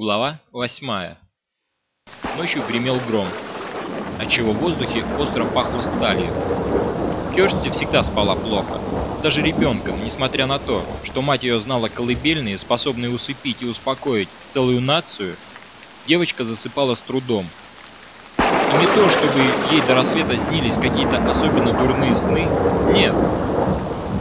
Глава 8 Ночью гремел гром, отчего в воздухе остро пахло сталью. Кёрсти всегда спала плохо, даже ребенком, несмотря на то, что мать ее знала колыбельные, способные усыпить и успокоить целую нацию, девочка засыпала с трудом. И не то, чтобы ей до рассвета снились какие-то особенно дурные сны, нет.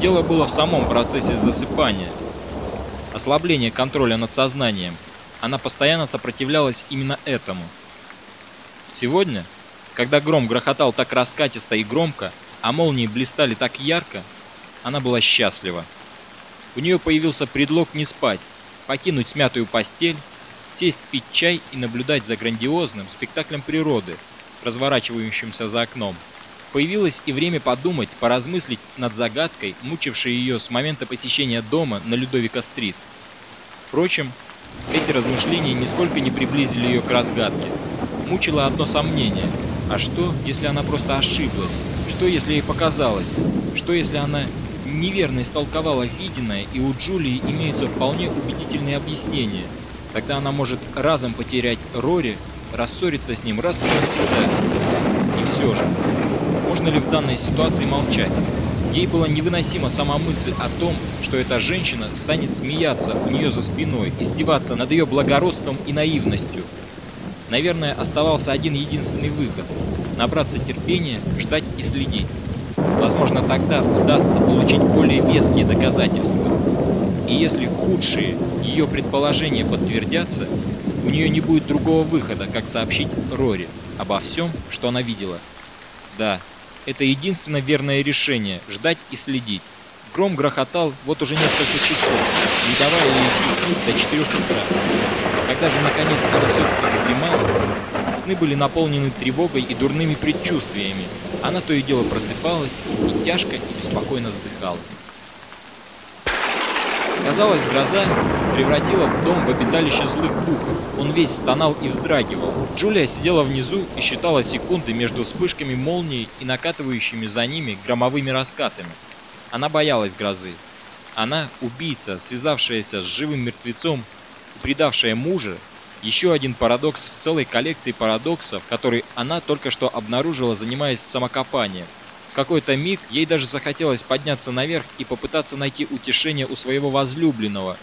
Дело было в самом процессе засыпания. Ослабление контроля над сознанием – она постоянно сопротивлялась именно этому. Сегодня, когда гром грохотал так раскатисто и громко, а молнии блистали так ярко, она была счастлива. У нее появился предлог не спать, покинуть смятую постель, сесть пить чай и наблюдать за грандиозным спектаклем природы, разворачивающимся за окном. Появилось и время подумать, поразмыслить над загадкой, мучившей ее с момента посещения дома на Людовика-стрит. Впрочем, эти размышления нисколько не приблизили ее к разгадке. Мучило одно сомнение. А что, если она просто ошиблась? Что, если ей показалось? Что, если она неверно истолковала виденное, и у Джулии имеются вполне убедительные объяснения? Тогда она может разом потерять Рори, рассориться с ним раз и навсегда. И все же, можно ли в данной ситуации молчать? Ей была невыносима сама мысль о том, что эта женщина станет смеяться у нее за спиной, издеваться над ее благородством и наивностью. Наверное, оставался один единственный выход – набраться терпения, ждать и следить. Возможно, тогда удастся получить более веские доказательства. И если худшие ее предположения подтвердятся, у нее не будет другого выхода, как сообщить Рори обо всем, что она видела. Да, это единственно верное решение – ждать и следить. Гром грохотал вот уже несколько часов, не давая ей уснуть до 4 утра. Когда же наконец она все-таки задремала, сны были наполнены тревогой и дурными предчувствиями. Она то и дело просыпалась и тяжко и беспокойно вздыхала. Казалось, гроза превратила дом в обиталище злых духов. Он весь стонал и вздрагивал. Джулия сидела внизу и считала секунды между вспышками молний и накатывающими за ними громовыми раскатами. Она боялась грозы. Она, убийца, связавшаяся с живым мертвецом и предавшая мужа, еще один парадокс в целой коллекции парадоксов, который она только что обнаружила, занимаясь самокопанием какой-то миг ей даже захотелось подняться наверх и попытаться найти утешение у своего возлюбленного.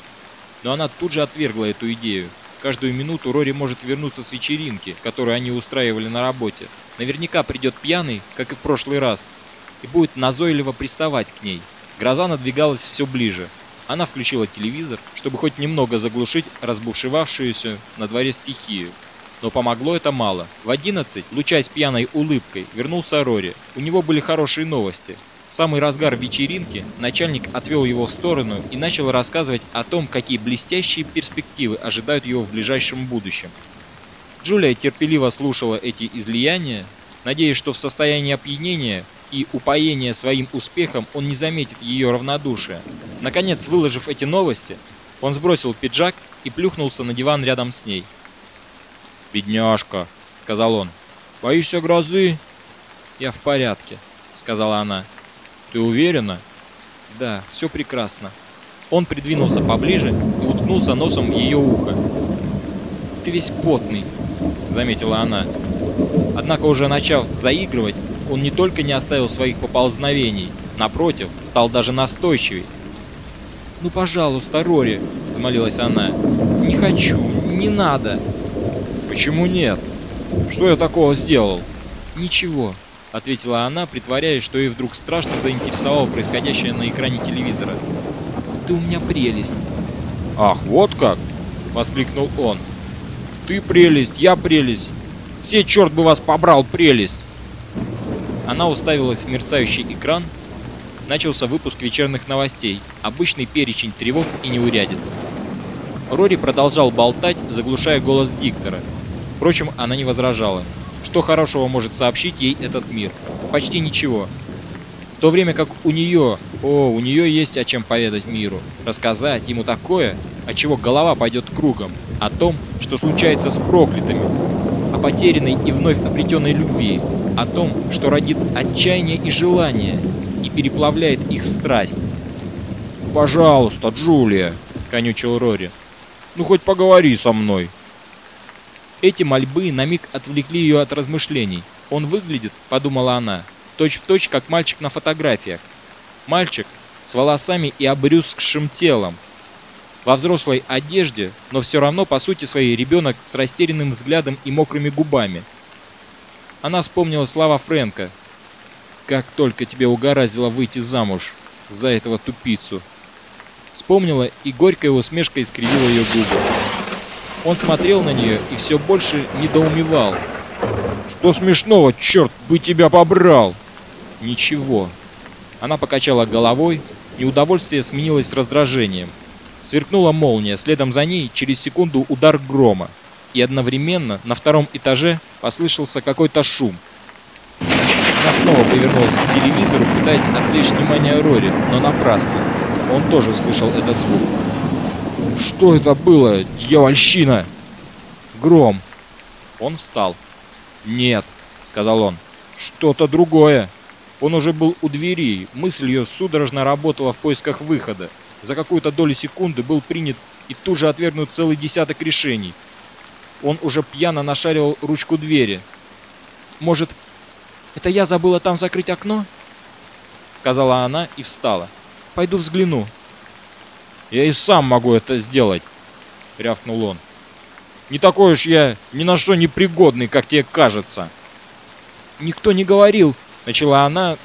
Но она тут же отвергла эту идею. Каждую минуту Рори может вернуться с вечеринки, которую они устраивали на работе. Наверняка придет пьяный, как и в прошлый раз, и будет назойливо приставать к ней. Гроза надвигалась все ближе. Она включила телевизор, чтобы хоть немного заглушить разбушевавшуюся на дворе стихию. Но помогло это мало. В 11, лучаясь пьяной улыбкой, вернулся Рори. У него были хорошие новости. В самый разгар вечеринки начальник отвел его в сторону и начал рассказывать о том, какие блестящие перспективы ожидают его в ближайшем будущем. Джулия терпеливо слушала эти излияния, надеясь, что в состоянии опьянения и упоения своим успехом он не заметит ее равнодушия. Наконец, выложив эти новости, он сбросил пиджак и плюхнулся на диван рядом с ней. «Бедняжка», — сказал он. «Боишься грозы?» «Я в порядке», — сказала она. «Ты уверена?» «Да, все прекрасно». Он придвинулся поближе и уткнулся носом в ее ухо. «Ты весь потный», — заметила она. Однако уже начав заигрывать, он не только не оставил своих поползновений, напротив, стал даже настойчивей. «Ну, пожалуйста, Рори», — взмолилась она, — «не хочу, не надо». «Почему нет? Что я такого сделал?» «Ничего», — ответила она, притворяясь, что ей вдруг страшно заинтересовало происходящее на экране телевизора. «Ты у меня прелесть». «Ах, вот как!» — воскликнул он. «Ты прелесть, я прелесть! Все, черт бы вас побрал, прелесть!» Она уставилась в мерцающий экран. Начался выпуск вечерних новостей, обычный перечень тревог и неурядиц. Рори продолжал болтать, заглушая голос диктора — Впрочем, она не возражала. Что хорошего может сообщить ей этот мир? Почти ничего. В то время как у нее, о, у нее есть о чем поведать миру, рассказать ему такое, от чего голова пойдет кругом, о том, что случается с проклятыми, о потерянной и вновь обретенной любви, о том, что родит отчаяние и желание и переплавляет их в страсть. «Пожалуйста, Джулия!» — конючил Рори. Ну хоть поговори со мной. Эти мольбы на миг отвлекли ее от размышлений. Он выглядит, подумала она, точь-в-точь, точь, как мальчик на фотографиях. Мальчик с волосами и обрюзгшим телом. Во взрослой одежде, но все равно, по сути своей, ребенок с растерянным взглядом и мокрыми губами. Она вспомнила слова Фрэнка. «Как только тебе угораздило выйти замуж за этого тупицу!» Вспомнила, и горькая усмешка искривила ее губы. Он смотрел на нее и все больше недоумевал. «Что смешного, черт бы тебя побрал!» «Ничего». Она покачала головой, неудовольствие сменилось раздражением. Сверкнула молния, следом за ней через секунду удар грома. И одновременно на втором этаже послышался какой-то шум. Она снова повернулась к телевизору, пытаясь отвлечь внимание Рори, но напрасно. Он тоже слышал этот звук. «Что это было, дьявольщина?» «Гром». Он встал. «Нет», — сказал он, — «что-то другое». Он уже был у двери, мысль ее судорожно работала в поисках выхода. За какую-то долю секунды был принят и тут же отвергнут целый десяток решений. Он уже пьяно нашаривал ручку двери. «Может, это я забыла там закрыть окно?» Сказала она и встала. «Пойду взгляну». «Я и сам могу это сделать», — рявкнул он. «Не такой уж я ни на что не пригодный, как тебе кажется». «Никто не говорил», — начала она,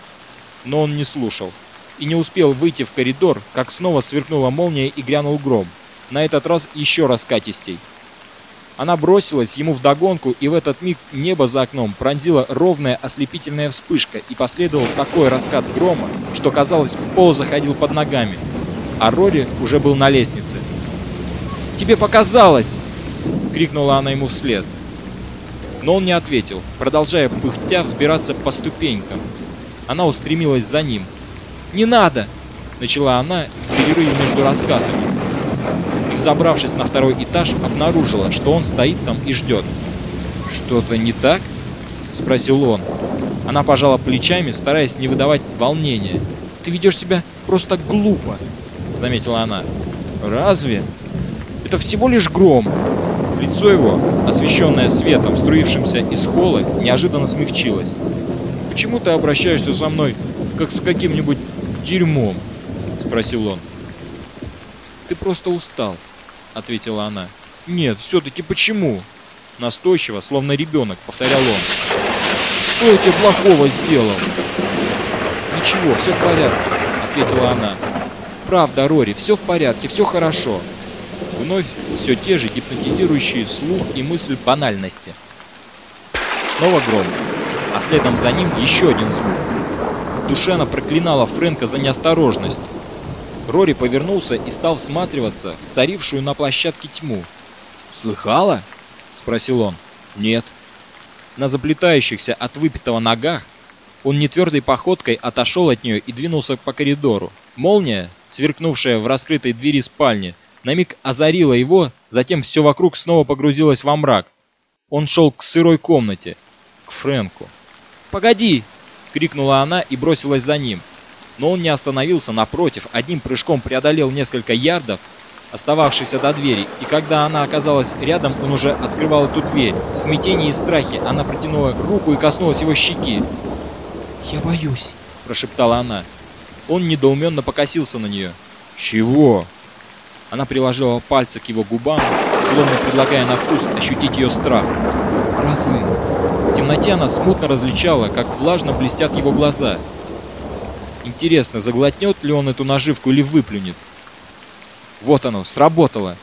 но он не слушал. И не успел выйти в коридор, как снова сверкнула молния и грянул гром. На этот раз еще раскатистей. Она бросилась ему вдогонку, и в этот миг небо за окном пронзила ровная ослепительная вспышка, и последовал такой раскат грома, что, казалось, пол заходил под ногами. А Рори уже был на лестнице. «Тебе показалось!» — крикнула она ему вслед. Но он не ответил, продолжая пыхтя взбираться по ступенькам. Она устремилась за ним. «Не надо!» — начала она в перерыве между раскатами забравшись на второй этаж, обнаружила, что он стоит там и ждет. «Что-то не так?» — спросил он. Она пожала плечами, стараясь не выдавать волнения. «Ты ведешь себя просто глупо», — заметила она. «Разве? Это всего лишь гром». Лицо его, освещенное светом, струившимся из холла, неожиданно смягчилось. «Почему ты обращаешься со мной, как с каким-нибудь дерьмом?» — спросил он. «Ты просто устал», — ответила она. «Нет, все-таки почему?» Настойчиво, словно ребенок, повторял он. «Что я тебе плохого сделал?» «Ничего, все в порядке», — ответила она. «Правда, Рори, все в порядке, все хорошо». Вновь все те же гипнотизирующие слух и мысль банальности. Снова гром, а следом за ним еще один звук. Душена проклинала Фрэнка за неосторожность, Рори повернулся и стал всматриваться в царившую на площадке тьму. «Слыхала?» — спросил он. «Нет». На заплетающихся от выпитого ногах он нетвердой походкой отошел от нее и двинулся по коридору. Молния, сверкнувшая в раскрытой двери спальни, на миг озарила его, затем все вокруг снова погрузилось во мрак. Он шел к сырой комнате, к Фрэнку. «Погоди!» — крикнула она и бросилась за ним но он не остановился, напротив, одним прыжком преодолел несколько ярдов, остававшихся до двери, и когда она оказалась рядом, он уже открывал эту дверь. В смятении и страхе она протянула руку и коснулась его щеки. «Я боюсь», — прошептала она. Он недоуменно покосился на нее. «Чего?» Она приложила пальцы к его губам, словно предлагая на вкус ощутить ее страх. «Грозы». В темноте она смутно различала, как влажно блестят его глаза — Интересно, заглотнет ли он эту наживку или выплюнет? Вот оно, сработало.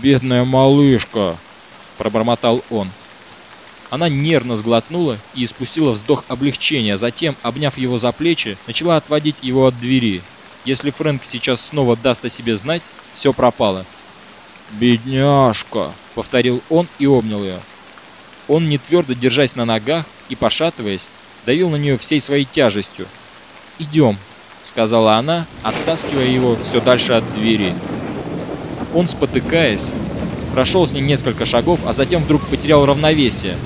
«Бедная малышка!» – пробормотал он. Она нервно сглотнула и испустила вздох облегчения, затем, обняв его за плечи, начала отводить его от двери. Если Фрэнк сейчас снова даст о себе знать, все пропало. «Бедняжка!» — повторил он и обнял ее. Он, не твердо держась на ногах и пошатываясь, давил на нее всей своей тяжестью, «Идем», — сказала она, оттаскивая его все дальше от двери. Он, спотыкаясь, прошел с ним несколько шагов, а затем вдруг потерял равновесие.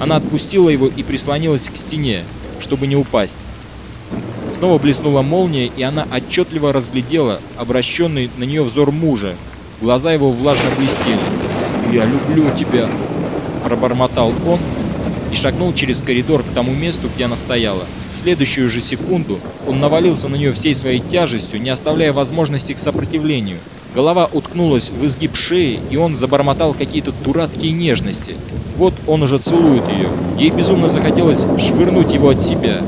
Она отпустила его и прислонилась к стене, чтобы не упасть. Снова блеснула молния, и она отчетливо разглядела обращенный на нее взор мужа, Глаза его влажно блестели. «Я люблю тебя!» Пробормотал он и шагнул через коридор к тому месту, где она стояла. В следующую же секунду он навалился на нее всей своей тяжестью, не оставляя возможности к сопротивлению. Голова уткнулась в изгиб шеи, и он забормотал какие-то дурацкие нежности. Вот он уже целует ее. Ей безумно захотелось швырнуть его от себя.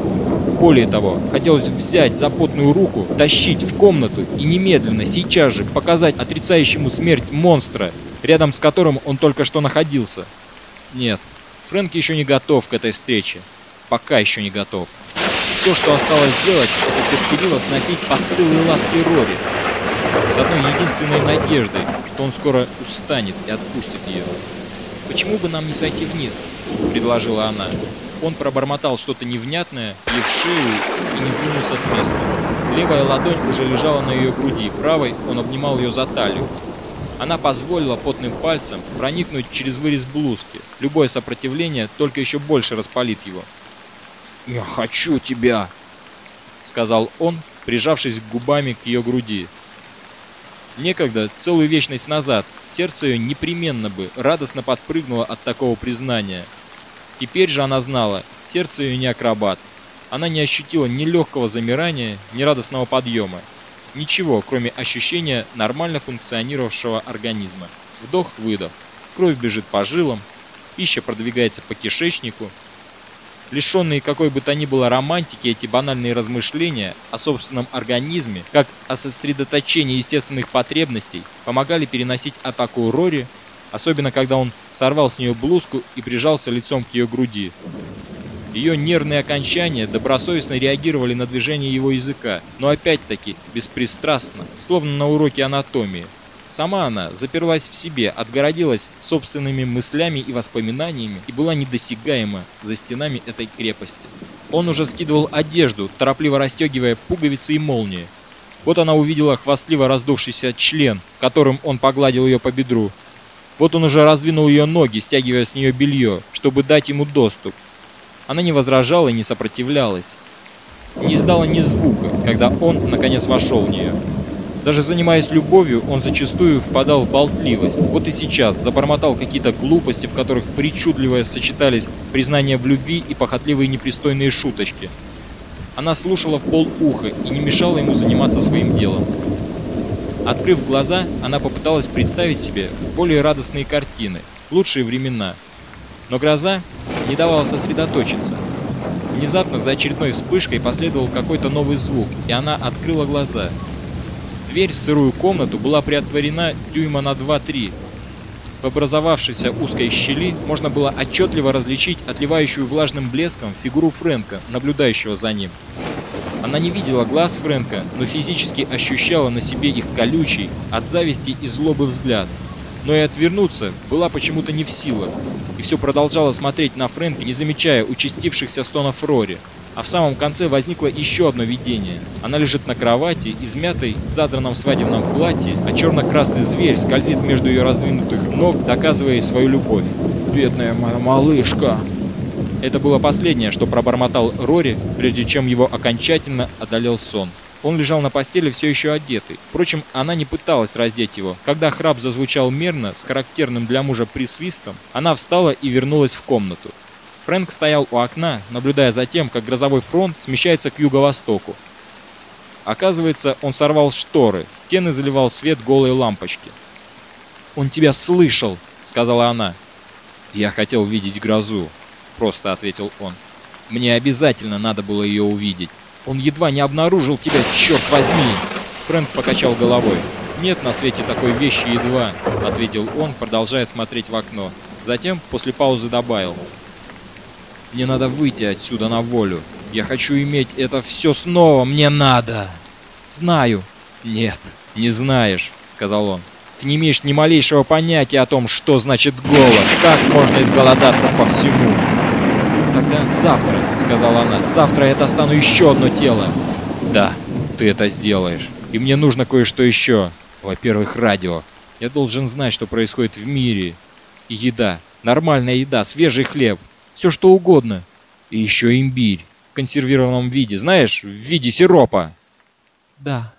Более того, хотелось взять за потную руку, тащить в комнату и немедленно, сейчас же, показать отрицающему смерть монстра, рядом с которым он только что находился. Нет, Фрэнк еще не готов к этой встрече. Пока еще не готов. Все, что осталось сделать, это терпеливо сносить постылые ласки Рори. С одной единственной надеждой, что он скоро устанет и отпустит ее. «Почему бы нам не сойти вниз?» — предложила она. Он пробормотал что-то невнятное, ей в шею и не сдвинулся с места. Левая ладонь уже лежала на ее груди, правой он обнимал ее за талию. Она позволила потным пальцем проникнуть через вырез блузки. Любое сопротивление только еще больше распалит его. «Я хочу тебя!» — сказал он, прижавшись губами к ее груди. Некогда, целую вечность назад, сердце ее непременно бы радостно подпрыгнуло от такого признания. Теперь же она знала, сердце ее не акробат. Она не ощутила ни легкого замирания, ни радостного подъема. Ничего, кроме ощущения нормально функционировавшего организма. Вдох-выдох. Кровь бежит по жилам, пища продвигается по кишечнику. Лишенные какой бы то ни было романтики, эти банальные размышления о собственном организме, как о сосредоточении естественных потребностей, помогали переносить атаку Рори, особенно когда он сорвал с нее блузку и прижался лицом к ее груди. Ее нервные окончания добросовестно реагировали на движение его языка, но опять-таки беспристрастно, словно на уроке анатомии. Сама она заперлась в себе, отгородилась собственными мыслями и воспоминаниями и была недосягаема за стенами этой крепости. Он уже скидывал одежду, торопливо расстегивая пуговицы и молнии. Вот она увидела хвастливо раздувшийся член, которым он погладил ее по бедру. Вот он уже раздвинул ее ноги, стягивая с нее белье, чтобы дать ему доступ. Она не возражала и не сопротивлялась. Не издала ни звука, когда он, наконец, вошел в нее. Даже занимаясь любовью, он зачастую впадал в болтливость. Вот и сейчас забормотал какие-то глупости, в которых причудливо сочетались признания в любви и похотливые непристойные шуточки. Она слушала в полуха и не мешала ему заниматься своим делом. Открыв глаза, она попыталась представить себе более радостные картины, лучшие времена. Но гроза не давала сосредоточиться. Внезапно за очередной вспышкой последовал какой-то новый звук, и она открыла глаза. Дверь в сырую комнату была приотворена дюйма на 2-3. В образовавшейся узкой щели можно было отчетливо различить отливающую влажным блеском фигуру Фрэнка, наблюдающего за ним. Она не видела глаз Фрэнка, но физически ощущала на себе их колючий, от зависти и злобы взгляд. Но и отвернуться была почему-то не в силах, и все продолжала смотреть на Фрэнка, не замечая участившихся стонов Рори. А в самом конце возникло еще одно видение. Она лежит на кровати, измятой, задранном свадебном платье, а черно-красный зверь скользит между ее раздвинутых ног, доказывая ей свою любовь. «Бедная моя малышка!» Это было последнее, что пробормотал Рори, прежде чем его окончательно одолел сон. Он лежал на постели все еще одетый. Впрочем, она не пыталась раздеть его. Когда храп зазвучал мерно, с характерным для мужа присвистом, она встала и вернулась в комнату. Фрэнк стоял у окна, наблюдая за тем, как грозовой фронт смещается к юго-востоку. Оказывается, он сорвал шторы, стены заливал свет голой лампочки. «Он тебя слышал!» — сказала она. «Я хотел видеть грозу», — просто ответил он. «Мне обязательно надо было ее увидеть. Он едва не обнаружил тебя, черт возьми!» Фрэнк покачал головой. «Нет на свете такой вещи едва», — ответил он, продолжая смотреть в окно. Затем, после паузы, добавил. Мне надо выйти отсюда на волю. Я хочу иметь это все снова. Мне надо. Знаю. Нет, не знаешь, сказал он. Ты не имеешь ни малейшего понятия о том, что значит голод. Как можно изголодаться по всему? Тогда завтра, сказала она. Завтра я достану еще одно тело. Да, ты это сделаешь. И мне нужно кое-что еще. Во-первых, радио. Я должен знать, что происходит в мире. И еда. Нормальная еда, свежий хлеб, все что угодно. И еще имбирь в консервированном виде, знаешь, в виде сиропа. Да,